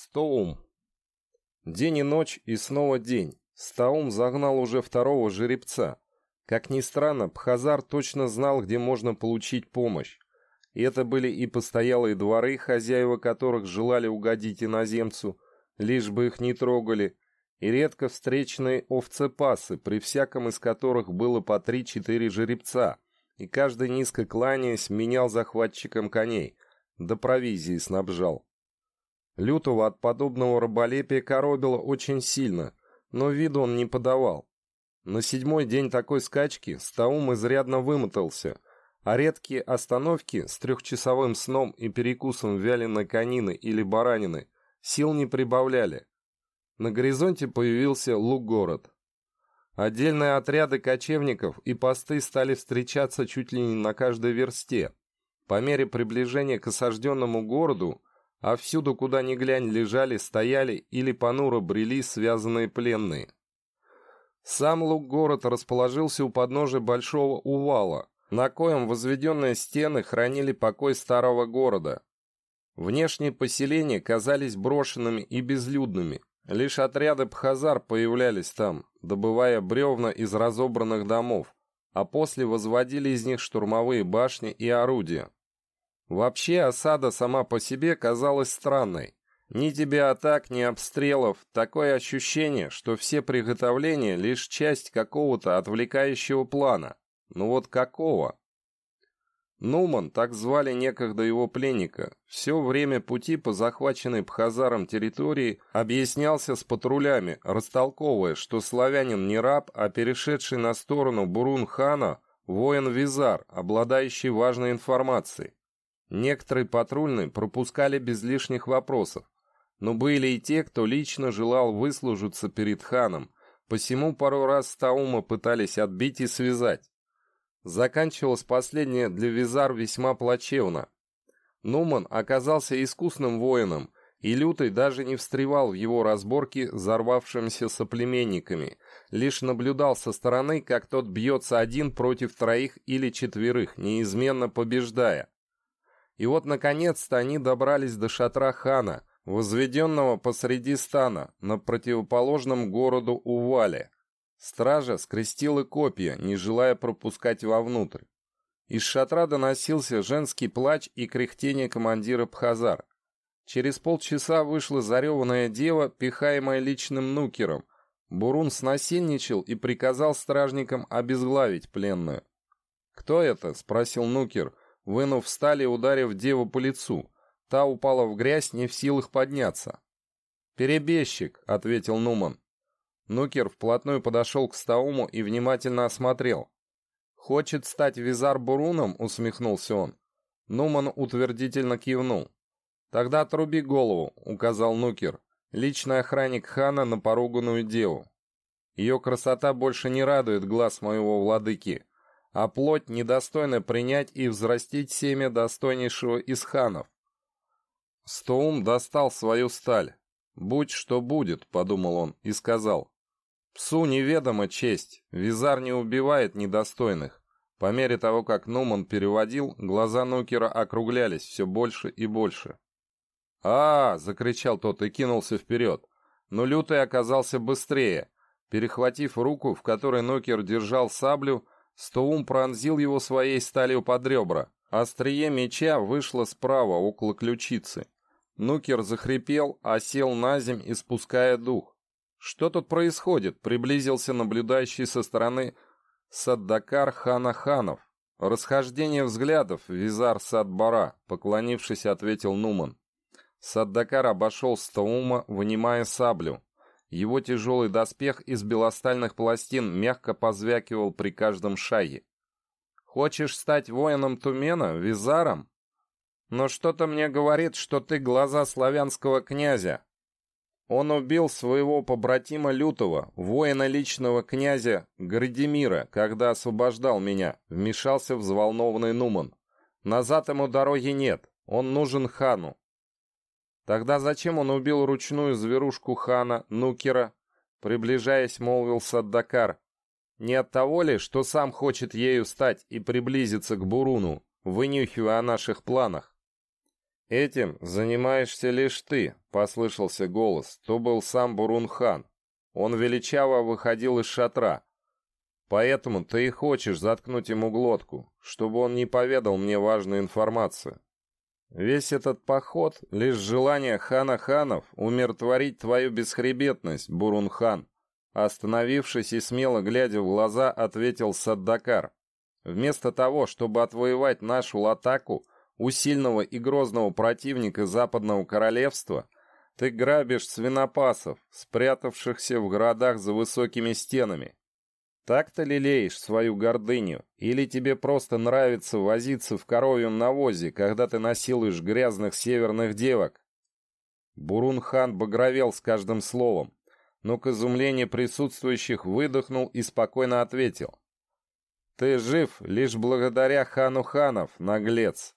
Стоум. День и ночь, и снова день. Стаум загнал уже второго жеребца. Как ни странно, Пхазар точно знал, где можно получить помощь. И это были и постоялые дворы, хозяева которых желали угодить иноземцу, лишь бы их не трогали, и редко встречные овцепасы, при всяком из которых было по три-четыре жеребца, и каждый низко кланяясь менял захватчикам коней, да провизии снабжал. Лютого от подобного раболепия коробило очень сильно, но виду он не подавал. На седьмой день такой скачки Стаум изрядно вымотался, а редкие остановки с трехчасовым сном и перекусом вяленой конины или баранины сил не прибавляли. На горизонте появился Лук-город. Отдельные отряды кочевников и посты стали встречаться чуть ли не на каждой версте. По мере приближения к осажденному городу а всюду, куда ни глянь, лежали, стояли или понуро брели связанные пленные. Сам луг-город расположился у подножия большого увала, на коем возведенные стены хранили покой старого города. Внешние поселения казались брошенными и безлюдными. Лишь отряды пхазар появлялись там, добывая бревна из разобранных домов, а после возводили из них штурмовые башни и орудия. Вообще осада сама по себе казалась странной. Ни тебе атак, ни обстрелов. Такое ощущение, что все приготовления — лишь часть какого-то отвлекающего плана. Ну вот какого? Нуман, так звали некогда его пленника, все время пути по захваченной Пхазаром территории объяснялся с патрулями, растолковывая, что славянин не раб, а перешедший на сторону Бурун-хана воин-визар, обладающий важной информацией. Некоторые патрульные пропускали без лишних вопросов, но были и те, кто лично желал выслужиться перед ханом, посему пару раз Стаума пытались отбить и связать. Заканчивалось последнее для Визар весьма плачевно. Нуман оказался искусным воином, и Лютый даже не встревал в его разборки взорвавшимися соплеменниками, лишь наблюдал со стороны, как тот бьется один против троих или четверых, неизменно побеждая. И вот, наконец-то, они добрались до шатра хана, возведенного посреди стана, на противоположном городу Увале. Стража скрестила копья, не желая пропускать вовнутрь. Из шатра доносился женский плач и кряхтение командира Пхазар. Через полчаса вышла зареванная дева, пихаемая личным нукером. Бурун снасильничал и приказал стражникам обезглавить пленную. «Кто это?» — спросил нукер, вынув стали ударив деву по лицу. Та упала в грязь, не в силах подняться. «Перебежчик», — ответил Нуман. Нукер вплотную подошел к Стауму и внимательно осмотрел. «Хочет стать визар Буруном?» — усмехнулся он. Нуман утвердительно кивнул. «Тогда отруби голову», — указал Нукер. «Личный охранник хана на поруганную деву. Ее красота больше не радует глаз моего владыки а плоть недостойна принять и взрастить семя достойнейшего из ханов. Стоум достал свою сталь. «Будь что будет», — подумал он и сказал. «Псу неведома честь, визар не убивает недостойных». По мере того, как Нуман переводил, глаза Нукера округлялись все больше и больше. а, -а, -а закричал тот и кинулся вперед. Но Лютый оказался быстрее. Перехватив руку, в которой Нокер держал саблю, Стоум пронзил его своей сталью под ребра. Острие меча вышло справа, около ключицы. Нукер захрипел, а сел на земь, испуская дух. «Что тут происходит?» — приблизился наблюдающий со стороны Саддакар хана ханов. «Расхождение взглядов, визар Садбара», — поклонившись, ответил Нуман. Саддакар обошел Стаума, вынимая саблю. Его тяжелый доспех из белостальных пластин мягко позвякивал при каждом шаге. «Хочешь стать воином Тумена, визаром? Но что-то мне говорит, что ты глаза славянского князя. Он убил своего побратима Лютого, воина личного князя Градимира, когда освобождал меня», — вмешался взволнованный Нуман. «Назад ему дороги нет, он нужен хану. Тогда зачем он убил ручную зверушку хана Нукера? Приближаясь, молвил Саддакар. Не от того ли, что сам хочет ею стать и приблизиться к Буруну, вынюхивая о наших планах? «Этим занимаешься лишь ты», — послышался голос. То был сам Бурунхан. Он величаво выходил из шатра. «Поэтому ты и хочешь заткнуть ему глотку, чтобы он не поведал мне важную информацию. Весь этот поход — лишь желание хана ханов умиротворить твою бесхребетность, Бурунхан». Остановившись и смело глядя в глаза, ответил Саддакар. «Вместо того, чтобы отвоевать нашу латаку, у сильного и грозного противника Западного Королевства, ты грабишь свинопасов, спрятавшихся в городах за высокими стенами. Так-то лелеешь свою гордыню, или тебе просто нравится возиться в коровьем навозе, когда ты насилуешь грязных северных девок?» Бурунхан багровел с каждым словом, но к изумлению присутствующих выдохнул и спокойно ответил. «Ты жив лишь благодаря хану ханов, наглец.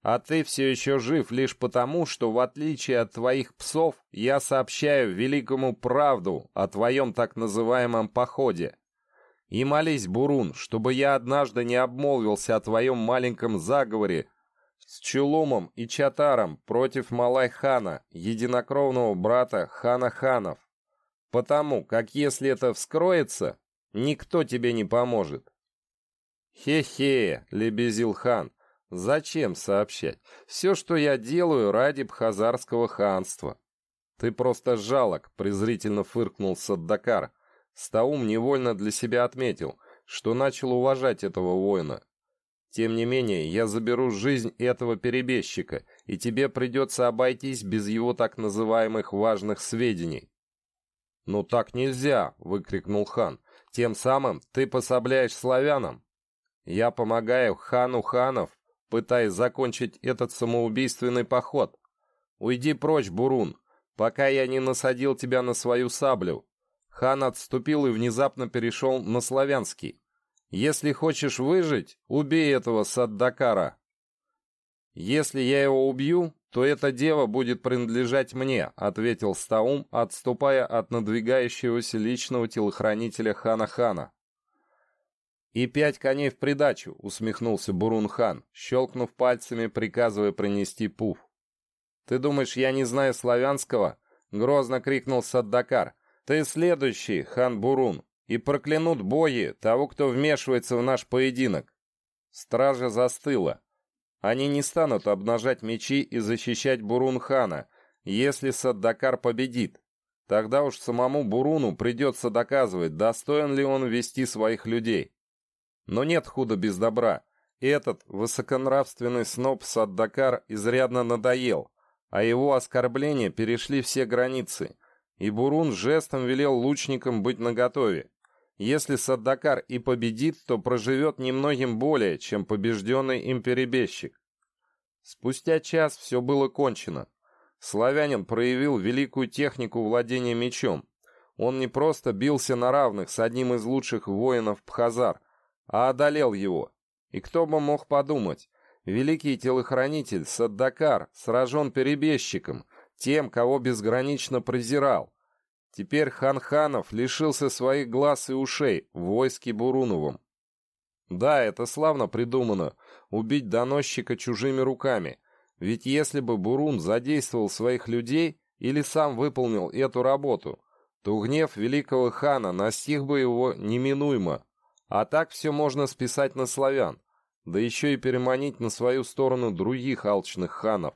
А ты все еще жив лишь потому, что, в отличие от твоих псов, я сообщаю великому правду о твоем так называемом походе. И молись, Бурун, чтобы я однажды не обмолвился о твоем маленьком заговоре с Чулумом и Чатаром против Малай-хана, единокровного брата хана ханов. Потому как если это вскроется, никто тебе не поможет. «Хе-хе», — лебезил хан, — «зачем сообщать? Все, что я делаю, ради Бхазарского ханства». «Ты просто жалок», — презрительно фыркнул Саддакар. Стаум невольно для себя отметил, что начал уважать этого воина. «Тем не менее, я заберу жизнь этого перебежчика, и тебе придется обойтись без его так называемых важных сведений». «Ну так нельзя!» — выкрикнул хан. «Тем самым ты пособляешь славянам!» «Я помогаю хану ханов, пытаясь закончить этот самоубийственный поход. Уйди прочь, Бурун, пока я не насадил тебя на свою саблю». Хан отступил и внезапно перешел на славянский. «Если хочешь выжить, убей этого Саддакара. Если я его убью, то эта дева будет принадлежать мне», — ответил Стаум, отступая от надвигающегося личного телохранителя хана-хана. «И пять коней в придачу», — усмехнулся Бурун-хан, щелкнув пальцами, приказывая принести пуф. «Ты думаешь, я не знаю славянского?» — грозно крикнул Саддакар. «Ты следующий, хан Бурун, и проклянут боги того, кто вмешивается в наш поединок». Стража застыла. Они не станут обнажать мечи и защищать Бурун-хана, если Саддакар победит. Тогда уж самому Буруну придется доказывать, достоин ли он вести своих людей. Но нет худа без добра. Этот высоконравственный сноб Саддакар изрядно надоел, а его оскорбления перешли все границы, и Бурун жестом велел лучникам быть наготове. Если Саддакар и победит, то проживет немногим более, чем побежденный им перебежчик. Спустя час все было кончено. Славянин проявил великую технику владения мечом. Он не просто бился на равных с одним из лучших воинов Пхазар, а одолел его. И кто бы мог подумать, великий телохранитель Саддакар сражен перебежчиком, тем, кого безгранично презирал. Теперь хан Ханов лишился своих глаз и ушей в войске Буруновом. Да, это славно придумано — убить доносчика чужими руками. Ведь если бы Бурун задействовал своих людей или сам выполнил эту работу, то гнев великого хана настиг бы его неминуемо. А так все можно списать на славян, да еще и переманить на свою сторону других алчных ханов.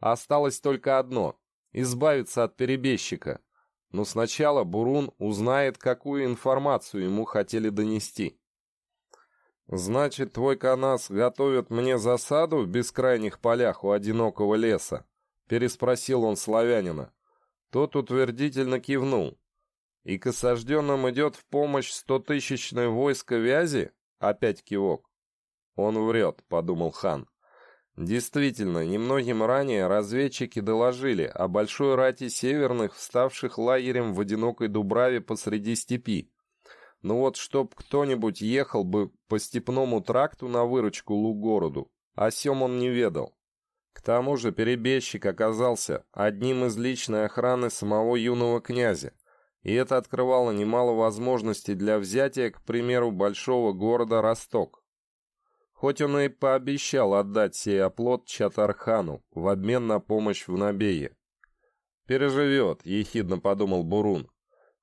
Осталось только одно — избавиться от перебежчика. Но сначала Бурун узнает, какую информацию ему хотели донести. «Значит, твой канас готовит мне засаду в бескрайних полях у одинокого леса?» — переспросил он славянина. Тот утвердительно кивнул. «И к осажденным идет в помощь стотысячное войско вязи?» — опять кивок. «Он врет», — подумал хан. Действительно, немногим ранее разведчики доложили о большой рати северных, вставших лагерем в одинокой дубраве посреди степи. Ну вот, чтоб кто-нибудь ехал бы по степному тракту на выручку Лугороду, о сем он не ведал. К тому же перебежчик оказался одним из личной охраны самого юного князя, и это открывало немало возможностей для взятия, к примеру, большого города Росток. Хоть он и пообещал отдать сей оплот Чатархану в обмен на помощь в Набее. «Переживет», — ехидно подумал Бурун.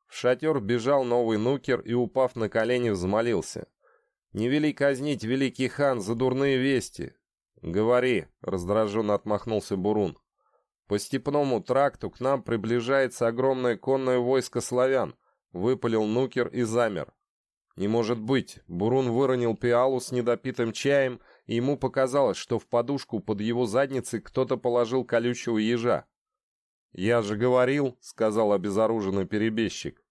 В шатер бежал новый нукер и, упав на колени, взмолился. «Не вели казнить, великий хан, за дурные вести!» «Говори», — раздраженно отмахнулся Бурун. «По степному тракту к нам приближается огромное конное войско славян», — выпалил нукер и замер. «Не может быть!» Бурун выронил пиалу с недопитым чаем, и ему показалось, что в подушку под его задницей кто-то положил колючего ежа. «Я же говорил», — сказал обезоруженный перебежчик.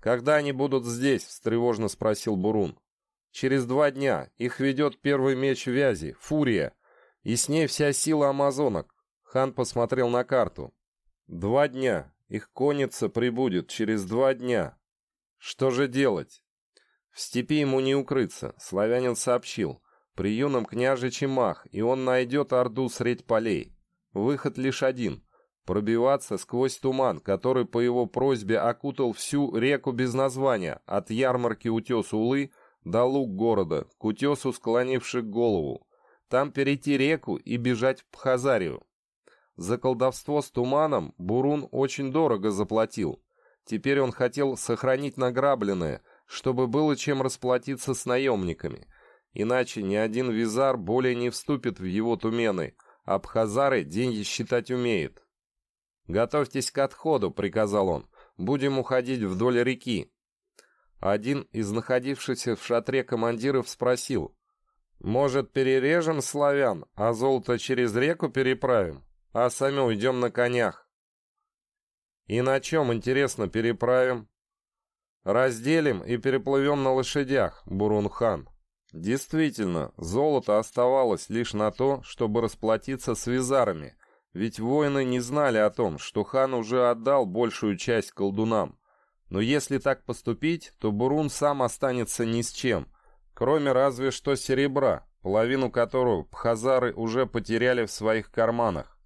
«Когда они будут здесь?» — встревожно спросил Бурун. Через два дня их ведет первый меч Вязи, Фурия, и с ней вся сила амазонок. Хан посмотрел на карту. Два дня. Их конница прибудет через два дня. Что же делать? В степи ему не укрыться, славянин сообщил. При юном княжиче мах, и он найдет орду средь полей. Выход лишь один — пробиваться сквозь туман, который по его просьбе окутал всю реку без названия, от ярмарки утес Улы — до луг города, к утесу склонивших голову, там перейти реку и бежать в Пхазарию. За колдовство с туманом Бурун очень дорого заплатил. Теперь он хотел сохранить награбленное, чтобы было чем расплатиться с наемниками. Иначе ни один визар более не вступит в его тумены, а Пхазары деньги считать умеет. «Готовьтесь к отходу», — приказал он. «Будем уходить вдоль реки. Один из находившихся в шатре командиров спросил. «Может, перережем славян, а золото через реку переправим, а сами уйдем на конях?» «И на чем, интересно, переправим?» «Разделим и переплывем на лошадях, Бурунхан». Действительно, золото оставалось лишь на то, чтобы расплатиться с визарами, ведь воины не знали о том, что хан уже отдал большую часть колдунам. Но если так поступить, то Бурун сам останется ни с чем, кроме разве что серебра, половину которого пхазары уже потеряли в своих карманах.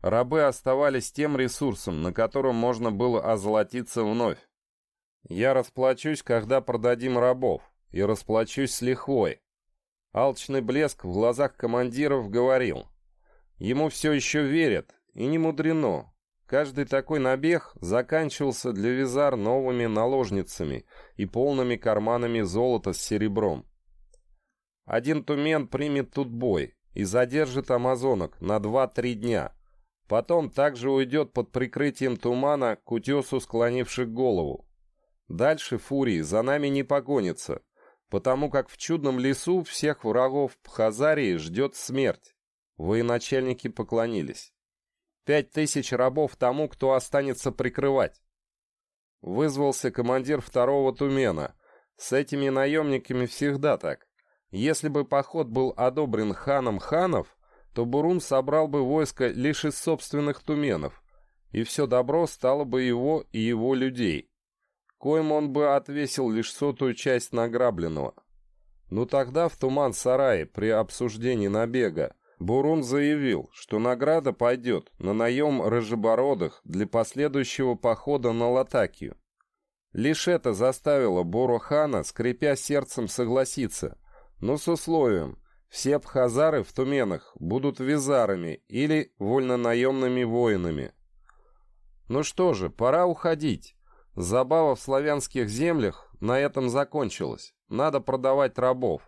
Рабы оставались тем ресурсом, на котором можно было озолотиться вновь. Я расплачусь, когда продадим рабов, и расплачусь с лихвой. Алчный блеск в глазах командиров говорил. Ему все еще верят, и не мудрено, Каждый такой набег заканчивался для Визар новыми наложницами и полными карманами золота с серебром. Один тумен примет тут бой и задержит амазонок на 2-3 дня. Потом также уйдет под прикрытием тумана к утесу склонивших голову. Дальше фурии за нами не погонится, потому как в чудном лесу всех врагов Пхазарии ждет смерть. Военачальники поклонились. Пять тысяч рабов тому, кто останется прикрывать. Вызвался командир второго Тумена. С этими наемниками всегда так. Если бы поход был одобрен ханом ханов, то Бурун собрал бы войско лишь из собственных туменов, и все добро стало бы его и его людей. Коим он бы отвесил лишь сотую часть награбленного. Но тогда в туман-сарае при обсуждении набега Бурун заявил, что награда пойдет на наем рыжебородых для последующего похода на Латакию. Лишь это заставило Борохана, скрипя сердцем, согласиться, но с условием, все абхазары в Туменах будут визарами или вольнонаемными воинами. Ну что же, пора уходить. Забава в славянских землях на этом закончилась. Надо продавать рабов.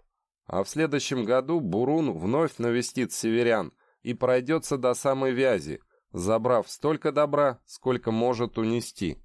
А в следующем году Бурун вновь навестит северян и пройдется до самой Вязи, забрав столько добра, сколько может унести.